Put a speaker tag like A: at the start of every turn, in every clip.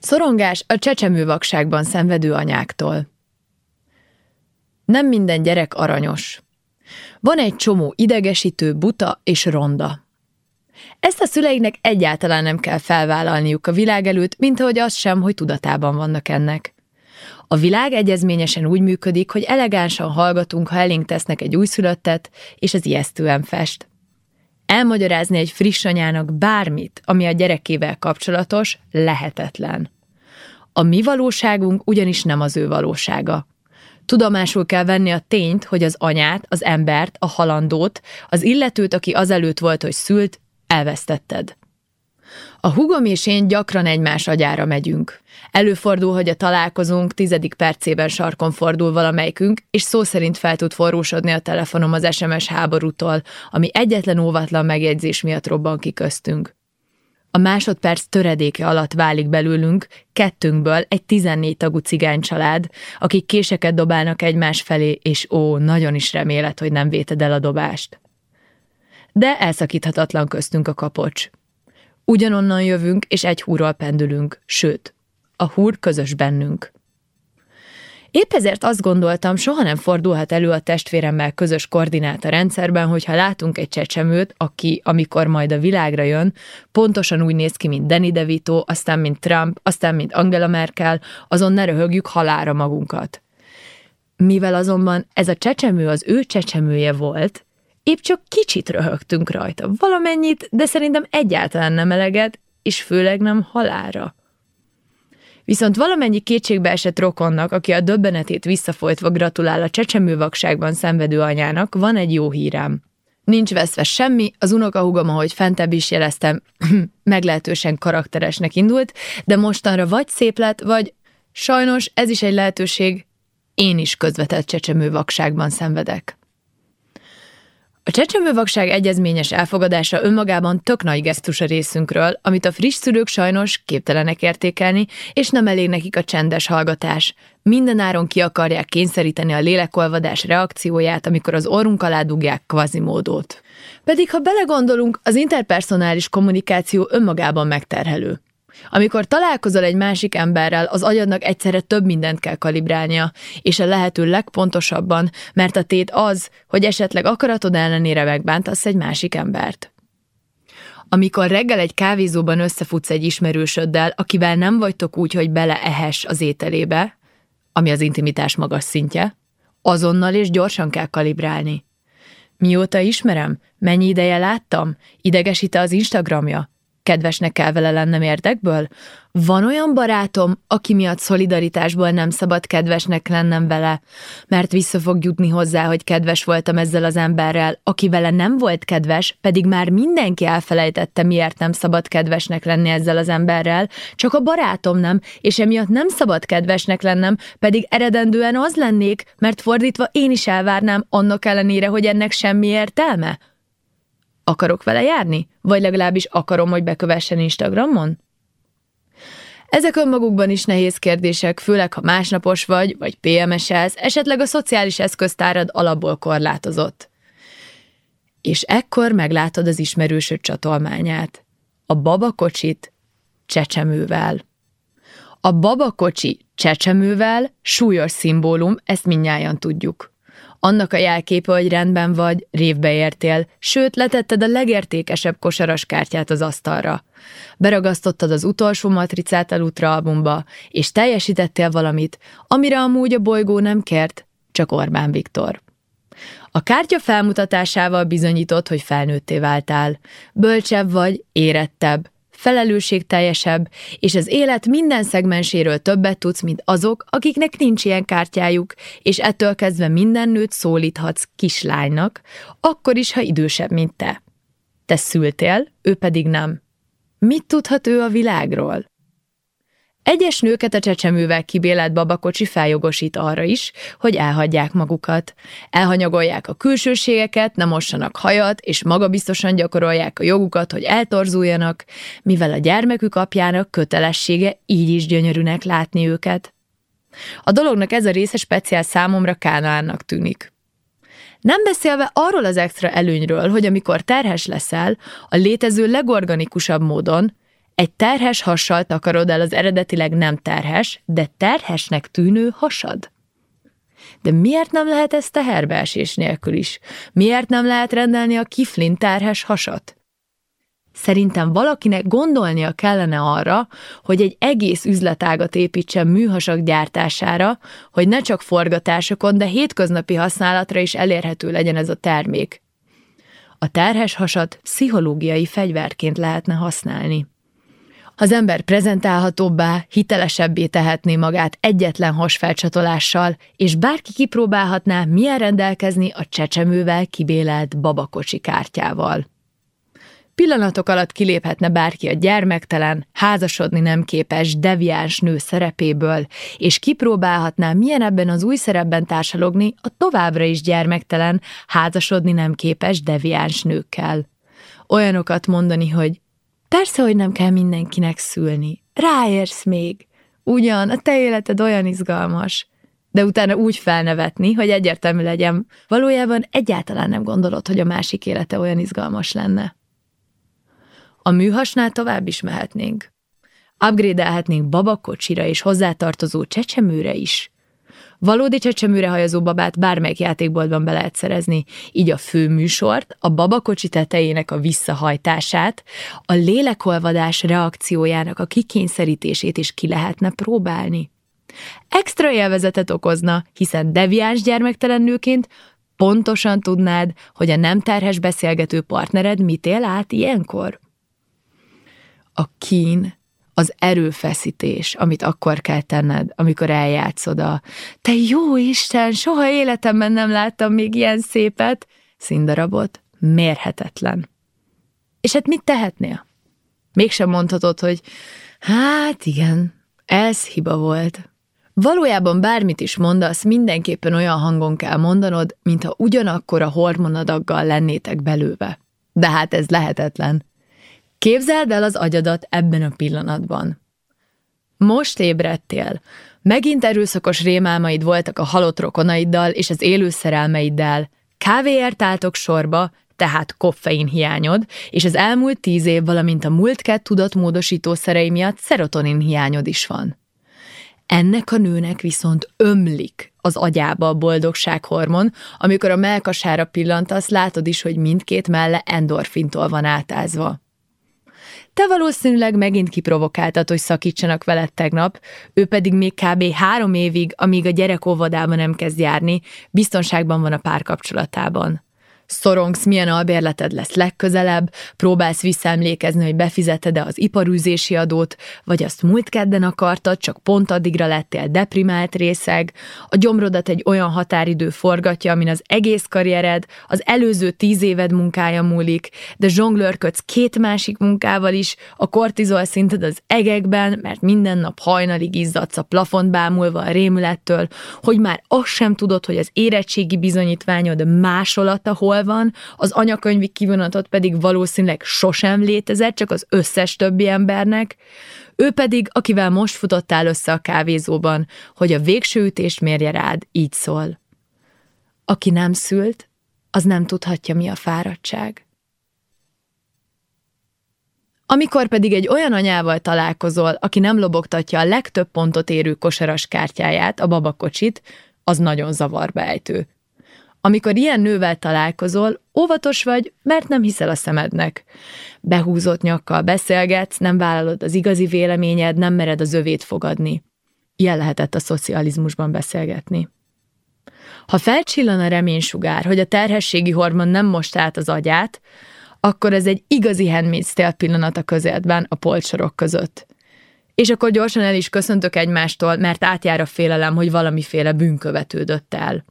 A: Szorongás a csecsemővakságban szenvedő anyáktól. Nem minden gyerek aranyos. Van egy csomó idegesítő, buta és ronda. Ezt a szüleiknek egyáltalán nem kell felvállalniuk a világ előtt, mint ahogy az sem, hogy tudatában vannak ennek. A világ egyezményesen úgy működik, hogy elegánsan hallgatunk, ha elénk tesznek egy újszülöttet, és az ijesztően fest. Elmagyarázni egy friss anyának bármit, ami a gyerekével kapcsolatos, lehetetlen. A mi valóságunk ugyanis nem az ő valósága. Tudomásul kell venni a tényt, hogy az anyát, az embert, a halandót, az illetőt, aki azelőtt volt, hogy szült, elvesztetted. A hugom és én gyakran egymás agyára megyünk. Előfordul, hogy a találkozunk tizedik percében sarkon fordul valamelyikünk, és szó szerint fel tud forrósodni a telefonom az SMS háborútól, ami egyetlen óvatlan megjegyzés miatt robban ki köztünk. A másodperc töredéke alatt válik belőlünk, kettőnkből egy 14 tagú cigány család, akik késeket dobálnak egymás felé, és ó, nagyon is remélet, hogy nem véted el a dobást. De elszakíthatatlan köztünk a kapocs. Ugyanonnan jövünk, és egy húrral pendülünk, sőt, a húr közös bennünk. Épp ezért azt gondoltam, soha nem fordulhat elő a testvéremmel közös koordináta rendszerben, hogyha látunk egy csecsemőt, aki, amikor majd a világra jön, pontosan úgy néz ki, mint Danny DeVito, aztán mint Trump, aztán mint Angela Merkel, azon ne röhögjük halára magunkat. Mivel azonban ez a csecsemő az ő csecsemője volt, épp csak kicsit röhögtünk rajta, valamennyit, de szerintem egyáltalán nem eleget, és főleg nem halára. Viszont valamennyi kétségbe esett rokonnak, aki a döbbenetét visszafolytva gratulál a csecsemővakságban szenvedő anyának, van egy jó hírám. Nincs veszve semmi, az unokahúgom, ahogy fentebb is jeleztem, meglehetősen karakteresnek indult, de mostanra vagy szép lett, vagy sajnos ez is egy lehetőség, én is közvetett csecsemővakságban szenvedek. A csecsemővakság egyezményes elfogadása önmagában tök nagy gesztus a részünkről, amit a friss szülők sajnos képtelenek értékelni, és nem elég nekik a csendes hallgatás. Mindenáron ki akarják kényszeríteni a lélekolvadás reakcióját, amikor az orrunk alá dugják kvazimódót. Pedig ha belegondolunk, az interpersonális kommunikáció önmagában megterhelő. Amikor találkozol egy másik emberrel, az agyadnak egyszerre több mindent kell kalibrálnia, és a lehető legpontosabban, mert a tét az, hogy esetleg akaratod ellenére megbántasz egy másik embert. Amikor reggel egy kávézóban összefutsz egy ismerősöddel, akivel nem vagytok úgy, hogy beleehess az ételébe, ami az intimitás magas szintje, azonnal és gyorsan kell kalibrálni. Mióta ismerem? Mennyi ideje láttam? Idegesíte az Instagramja? Kedvesnek kell vele lennem érdekből? Van olyan barátom, aki miatt szolidaritásból nem szabad kedvesnek lennem vele, mert vissza fog jutni hozzá, hogy kedves voltam ezzel az emberrel, aki vele nem volt kedves, pedig már mindenki elfelejtette, miért nem szabad kedvesnek lenni ezzel az emberrel, csak a barátom nem, és emiatt nem szabad kedvesnek lennem, pedig eredendően az lennék, mert fordítva én is elvárnám annak ellenére, hogy ennek semmi értelme. Akarok vele járni? Vagy legalábbis akarom, hogy bekövessen Instagramon? Ezek önmagukban is nehéz kérdések, főleg ha másnapos vagy, vagy PMS-elsz, esetleg a szociális eszköztárad alapból korlátozott. És ekkor meglátod az ismerősöd csatolmányát. A babakocsit csecsemővel. A babakocsi csecsemővel súlyos szimbólum, ezt mindnyájan tudjuk. Annak a jelképe, hogy rendben vagy, révbe értél, sőt, letetted a legértékesebb kosaras kártyát az asztalra. Beragasztottad az utolsó matricát Lutra albumba, és teljesítettél valamit, amire amúgy a bolygó nem kért, csak Orbán Viktor. A kártya felmutatásával bizonyított, hogy felnőtté váltál. Bölcsebb vagy, érettebb, felelősségteljesebb, és az élet minden szegmenséről többet tudsz, mint azok, akiknek nincs ilyen kártyájuk, és ettől kezdve minden nőt szólíthatsz kislánynak, akkor is, ha idősebb, mint te. Te szültél, ő pedig nem. Mit tudhat ő a világról? Egyes nőket a csecsemővel kibélelt babakocsi feljogosít arra is, hogy elhagyják magukat. Elhanyagolják a külsőségeket, nem mossanak hajat, és magabiztosan gyakorolják a jogukat, hogy eltorzuljanak, mivel a gyermekük apjának kötelessége így is gyönyörűnek látni őket. A dolognak ez a része speciál számomra Kánaánnak tűnik. Nem beszélve arról az extra előnyről, hogy amikor terhes leszel, a létező legorganikusabb módon Egy terhes hassal takarod el az eredetileg nem terhes, de terhesnek tűnő hasad. De miért nem lehet ezt teherbeesés nélkül is? Miért nem lehet rendelni a kiflin terhes hasat? Szerintem valakinek gondolnia kellene arra, hogy egy egész üzletágat építsen műhasak gyártására, hogy ne csak forgatásokon, de hétköznapi használatra is elérhető legyen ez a termék. A terhes hasat pszichológiai fegyverként lehetne használni. Az ember prezentálhatóbbá, hitelesebbé tehetné magát egyetlen hasfelcsatolással, és bárki kipróbálhatná, milyen rendelkezni a csecsemővel kibélelt babakocsi kártyával. Pillanatok alatt kiléphetne bárki a gyermektelen, házasodni nem képes, deviáns nő szerepéből, és kipróbálhatná, milyen ebben az új szerepben társalogni a továbbra is gyermektelen, házasodni nem képes, deviáns nőkkel. Olyanokat mondani, hogy persze, hogy nem kell mindenkinek szülni, ráérsz még, ugyan, a te életed olyan izgalmas, de utána úgy felnevetni, hogy egyértelmű legyen, valójában egyáltalán nem gondolod, hogy a másik élete olyan izgalmas lenne. A műhasnál tovább is mehetnénk. Upgrade-elhetnénk babakocsira és hozzátartozó csecsemőre is. Valódi csecsemőre hajazó babát bármelyik játékboltban be lehet szerezni, így a főműsort, a babakocsi tetejének a visszahajtását, a lélekolvadás reakciójának a kikényszerítését is ki lehetne próbálni. Extra élvezetet okozna, hiszen deviáns gyermektelen nőként pontosan tudnád, hogy a nem terhes beszélgető partnered mit él át ilyenkor a kín, az erőfeszítés, amit akkor kell tenned, amikor eljátszod a te jó Isten, soha életemben nem láttam még ilyen szépet, színdarabot, mérhetetlen. És hát mit tehetnél? Mégsem mondhatod, hogy hát igen, ez hiba volt. Valójában bármit is mondasz, mindenképpen olyan hangon kell mondanod, mintha ugyanakkor a hormonadaggal lennétek belőve. De hát ez lehetetlen. Képzeld el az agyadat ebben a pillanatban. Most ébredtél. Megint erőszakos rémálmaid voltak a halott rokonaiddal és az élő szerelmeiddel. Kávéért álltok sorba, tehát koffein hiányod, és az elmúlt tíz év, valamint a múlt kett tudatmódosító szerei miatt szerotonin hiányod is van. Ennek a nőnek viszont ömlik az agyába a boldogsághormon, amikor a melkasára pillantasz, látod is, hogy mindkét melle endorfintól van átázva. Te valószínűleg megint kiprovokáltad, hogy szakítsanak veled tegnap, ő pedig még kb. három évig, amíg a gyerek óvodába nem kezd járni, biztonságban van a párkapcsolatában szorongsz, milyen albérleted lesz legközelebb, próbálsz visszaemlékezni, hogy befizeted-e az iparűzési adót, vagy azt múlt kedden akartad, csak pont addigra lettél deprimált részeg, a gyomrodat egy olyan határidő forgatja, amin az egész karriered, az előző tíz éved munkája múlik, de zsonglőrködsz két másik munkával is, a kortizol szinted az egekben, mert minden nap hajnalig izzadsz a plafont bámulva a rémülettől, hogy már azt sem tudod, hogy az érettségi bizonyítványod másolata hol hol van, az anyakönyvi kivonatot pedig valószínűleg sosem létezett, csak az összes többi embernek, ő pedig, akivel most futottál össze a kávézóban, hogy a végső ütést mérje rád, így szól. Aki nem szült, az nem tudhatja, mi a fáradtság. Amikor pedig egy olyan anyával találkozol, aki nem lobogtatja a legtöbb pontot érő kosaras kártyáját, a babakocsit, az nagyon zavarba ejtő. Amikor ilyen nővel találkozol, óvatos vagy, mert nem hiszel a szemednek. Behúzott nyakkal beszélgetsz, nem vállalod az igazi véleményed, nem mered az övét fogadni. Ilyen lehetett a szocializmusban beszélgetni. Ha felcsillan a reménysugár, hogy a terhességi hormon nem most át az agyát, akkor ez egy igazi Handmaid's Tale pillanat a közelben, a polcsorok között. És akkor gyorsan el is köszöntök egymástól, mert átjár a félelem, hogy valamiféle bűnkövetődött el.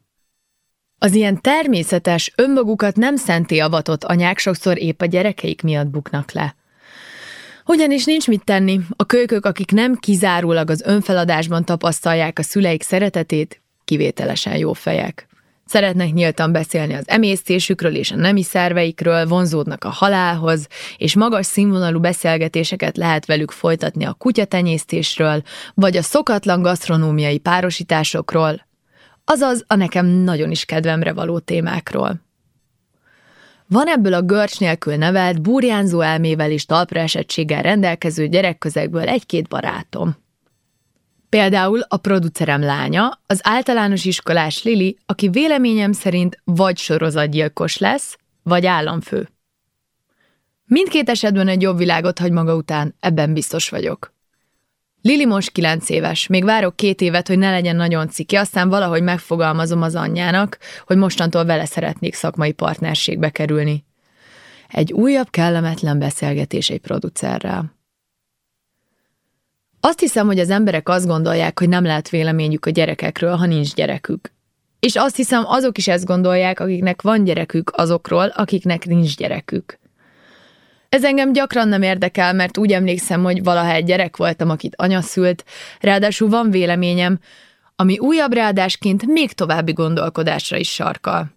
A: Az ilyen természetes, önmagukat nem szenté avatott anyák sokszor épp a gyerekeik miatt buknak le. Ugyanis nincs mit tenni, a kölykök, akik nem kizárólag az önfeladásban tapasztalják a szüleik szeretetét, kivételesen jó fejek. Szeretnek nyíltan beszélni az emésztésükről és a nemi szerveikről, vonzódnak a halálhoz, és magas színvonalú beszélgetéseket lehet velük folytatni a kutyatenyésztésről, vagy a szokatlan gasztronómiai párosításokról, azaz a nekem nagyon is kedvemre való témákról. Van ebből a görcs nélkül nevelt, burjánzó elmével és talpra esettséggel rendelkező gyerekközegből egy-két barátom. Például a producerem lánya, az általános iskolás Lili, aki véleményem szerint vagy sorozatgyilkos lesz, vagy államfő. Mindkét esetben egy jobb világot hagy maga után, ebben biztos vagyok. Lili most kilenc éves, még várok két évet, hogy ne legyen nagyon ciki, aztán valahogy megfogalmazom az anyjának, hogy mostantól vele szeretnék szakmai partnerségbe kerülni. Egy újabb kellemetlen beszélgetés egy producerrel. Azt hiszem, hogy az emberek azt gondolják, hogy nem lehet véleményük a gyerekekről, ha nincs gyerekük. És azt hiszem, azok is ezt gondolják, akiknek van gyerekük azokról, akiknek nincs gyerekük. Ez engem gyakran nem érdekel, mert úgy emlékszem, hogy valaha egy gyerek voltam, akit anya szült, ráadásul van véleményem, ami újabb ráadásként még további gondolkodásra is sarkal.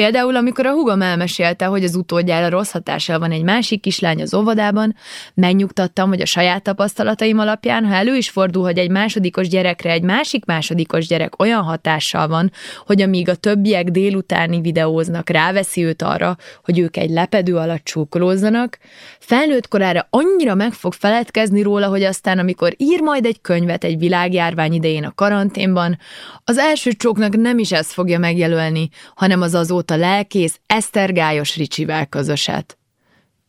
A: Például, amikor a hugom elmesélte, hogy az utódjára rossz hatással van egy másik kislány az óvodában, megnyugtattam, hogy a saját tapasztalataim alapján, ha elő is fordul, hogy egy másodikos gyerekre egy másik másodikos gyerek olyan hatással van, hogy amíg a többiek délutáni videóznak, ráveszi őt arra, hogy ők egy lepedő alatt csókolózzanak, felnőtt korára annyira meg fog feledkezni róla, hogy aztán, amikor ír majd egy könyvet egy világjárvány idején a karanténban, az első csóknak nem is ezt fogja megjelölni, hanem az azóta a lelkész Esztergályos Ricsivel közöset.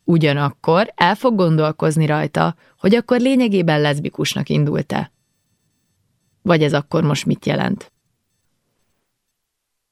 A: Ugyanakkor el fog gondolkozni rajta, hogy akkor lényegében leszbikusnak indult-e. Vagy ez akkor most mit jelent?